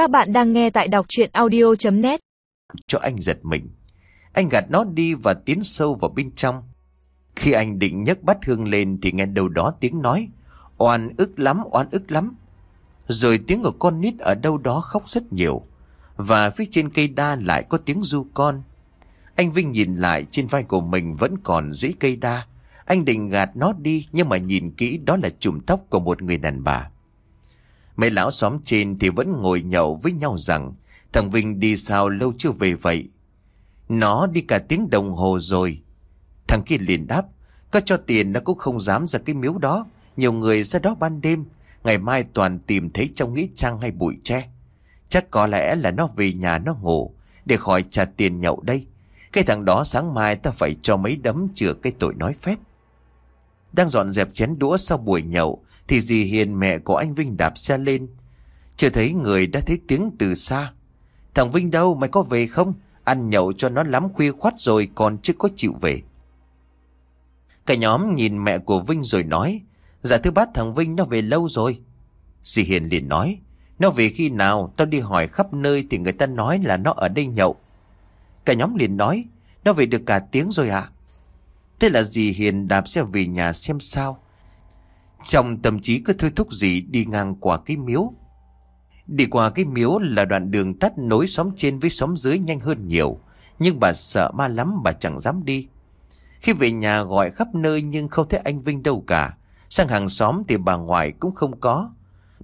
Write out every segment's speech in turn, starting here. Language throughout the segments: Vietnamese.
Các bạn đang nghe tại đọc chuyện audio.net Cho anh giật mình. Anh gạt nó đi và tiến sâu vào bên trong. Khi anh định nhấc bát hương lên Thì nghe đâu đó tiếng nói. Oan ức lắm, oan ức lắm. Rồi tiếng của con nít ở đâu đó khóc rất nhiều. Và phía trên cây đa lại có tiếng du con. Anh Vinh nhìn lại trên vai của mình vẫn còn dĩ cây đa. Anh định gạt nó đi Nhưng mà nhìn kỹ đó là chùm tóc của một người đàn bà. Mấy lão xóm trên thì vẫn ngồi nhậu với nhau rằng, Thằng Vinh đi sao lâu chưa về vậy? Nó đi cả tiếng đồng hồ rồi. Thằng kia liền đáp, Có cho tiền nó cũng không dám ra cái miếu đó, Nhiều người ra đó ban đêm, Ngày mai toàn tìm thấy trong nghĩa trang hay bụi tre. Chắc có lẽ là nó về nhà nó ngủ, Để khỏi trả tiền nhậu đây. Cái thằng đó sáng mai ta phải cho mấy đấm chữa cái tội nói phép. Đang dọn dẹp chén đũa sau buổi nhậu thì dì Hiền mẹ của anh Vinh đạp xe lên. Chưa thấy người đã thấy tiếng từ xa. Thằng Vinh đâu, mày có về không? Ăn nhậu cho nó lắm, khuya khoát rồi Còn chưa có chịu về. Cả nhóm nhìn mẹ của Vinh rồi nói Dạ thứ bát thằng Vinh nó về lâu rồi. Dì Hiền liền nói, Nó về khi nào? Tao đi hỏi khắp nơi Thì người ta nói là nó ở đây nhậu. Cả nhóm liền nói, Nó về được cả tiếng rồi à Thế là dì Hiền đạp xe về nhà xem sao. Trong tâm trí cứ thôi thúc gì đi ngang qua cái miếu. Đi qua cái miếu là đoạn đường tắt nối xóm trên với xóm dưới nhanh hơn nhiều. Nhưng bà sợ ma lắm, bà chẳng dám đi. Khi về nhà gọi khắp nơi nhưng không thấy anh Vinh đâu cả. Sang hàng xóm thì bà ngoại cũng không có.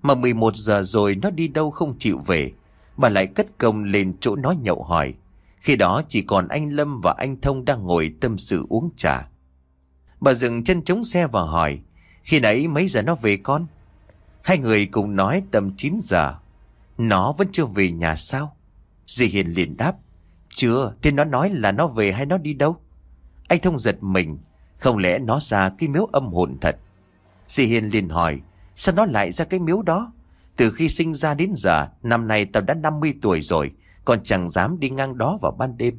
Mà 11 giờ rồi nó đi đâu không chịu về. Bà lại cất công lên chỗ nó nhậu hỏi. Khi đó chỉ còn anh Lâm và anh Thông đang ngồi tâm sự uống trà. Bà dừng chân chống xe và hỏi khi nãy mấy giờ nó về con? Hai người cùng nói tầm 9 giờ. Nó vẫn chưa về nhà sao? Dì Hiền liền đáp. Chưa thì nó nói là nó về hay nó đi đâu? Anh Thông giật mình. Không lẽ nó ra cái miếu âm hồn thật? Dì Hiền liền hỏi. Sao nó lại ra cái miếu đó? Từ khi sinh ra đến giờ, Năm nay tao đã 50 tuổi rồi, Còn chẳng dám đi ngang đó vào ban đêm.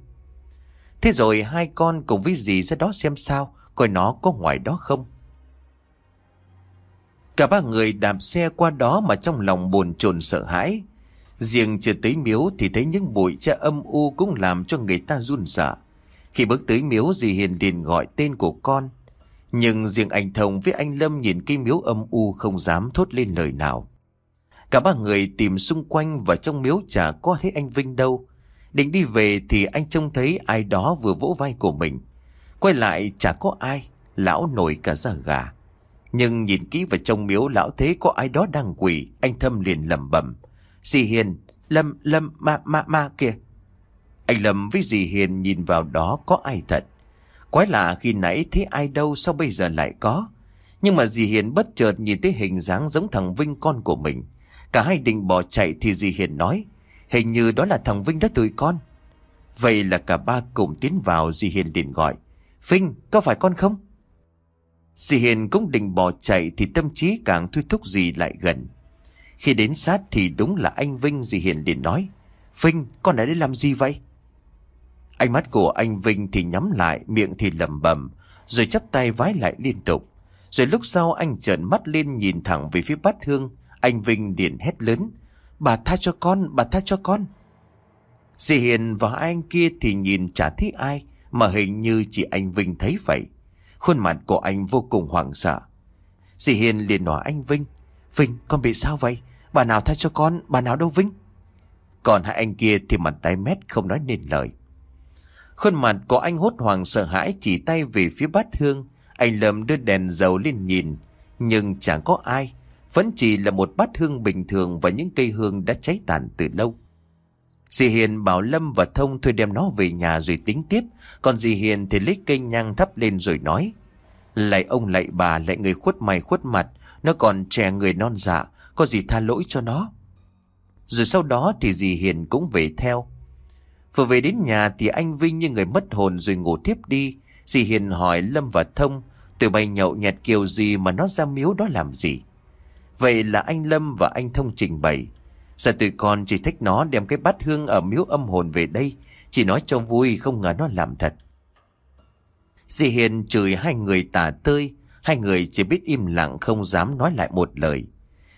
Thế rồi hai con cùng với dì ra đó xem sao, Coi nó có ngoài đó không? Cả ba người đạp xe qua đó mà trong lòng bồn chồn sợ hãi. Riêng chưa tới miếu thì thấy những bụi tre âm u cũng làm cho người ta run sợ. Khi bước tới miếu dì Hiền liền gọi tên của con. Nhưng riêng anh Thông với anh Lâm nhìn cái miếu âm u không dám thốt lên lời nào. Cả ba người tìm xung quanh và trong miếu chả có thấy anh Vinh đâu. Định đi về thì anh trông thấy ai đó vừa vỗ vai của mình. Quay lại chả có ai, lão nổi cả da gà. Nhưng nhìn kỹ vào trong miếu lão thế có ai đó đang quỳ, anh Thâm liền lẩm bẩm. Dì Hiền, Lâm, Lâm, ma, ma, ma kìa. Anh Lâm với dì Hiền nhìn vào đó có ai thật. Quái lạ khi nãy thấy ai đâu sao bây giờ lại có. Nhưng mà dì Hiền bất chợt nhìn thấy hình dáng giống thằng Vinh con của mình. Cả hai định bỏ chạy thì dì Hiền nói. Hình như đó là thằng Vinh đó tụi con. Vậy là cả ba cùng tiến vào dì Hiền liền gọi. Vinh, có phải con không? Dì Hiền cũng định bỏ chạy thì tâm trí càng thôi thúc dì lại gần. Khi đến sát thì đúng là anh Vinh dì Hiền liền nói. Vinh, con ở đây làm gì vậy? Ánh mắt của anh Vinh thì nhắm lại, miệng thì lầm bầm, rồi chắp tay vái lại liên tục. Rồi lúc sau anh trợn mắt lên nhìn thẳng về phía bát hương, anh Vinh liền hét lớn. Bà tha cho con, bà tha cho con. Dì Hiền và anh kia thì nhìn chả thấy ai, mà hình như chỉ anh Vinh thấy vậy. Khuôn mặt của anh vô cùng hoảng sợ. Dì Hiền liền nói anh Vinh. Vinh, con bị sao vậy? Bà nào thay cho con, bà nào đâu Vinh? Còn hai anh kia thì mặt tái mét không nói nên lời. Khuôn mặt của anh hốt hoảng sợ hãi chỉ tay về phía bát hương. Anh lầm đưa đèn dầu lên nhìn. Nhưng chẳng có ai. Vẫn chỉ là một bát hương bình thường và những cây hương đã cháy tàn từ lâu. Dì Hiền bảo Lâm và Thông thôi đem nó về nhà rồi tính tiếp. Còn dì Hiền thì lấy cây nhang thắp lên rồi nói. Lại ông lại bà, lại người khuất mày khuất mặt. Nó còn trẻ người non dạ. Có gì tha lỗi cho nó. Rồi sau đó thì dì Hiền cũng về theo. Vừa về đến nhà thì anh Vinh như người mất hồn rồi ngủ tiếp đi. Dì Hiền hỏi Lâm và Thông. Từ bay nhậu nhẹt kiều gì mà nó ra miếu đó làm gì. Vậy là anh Lâm và anh Thông trình bày. Giờ tụi con chỉ thích nó đem cái bát hương ở miếu âm hồn về đây. Chỉ nói cho vui không ngờ nó làm thật. Dì Hiền chửi hai người tà tơi. Hai người chỉ biết im lặng không dám nói lại một lời.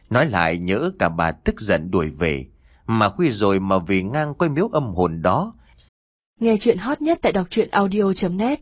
Nói lại nhớ cả bà tức giận đuổi về. Mà khuya rồi mà vì ngang quay miếu âm hồn đó Nghe chuyện hot nhất tại đọc truyện audio.net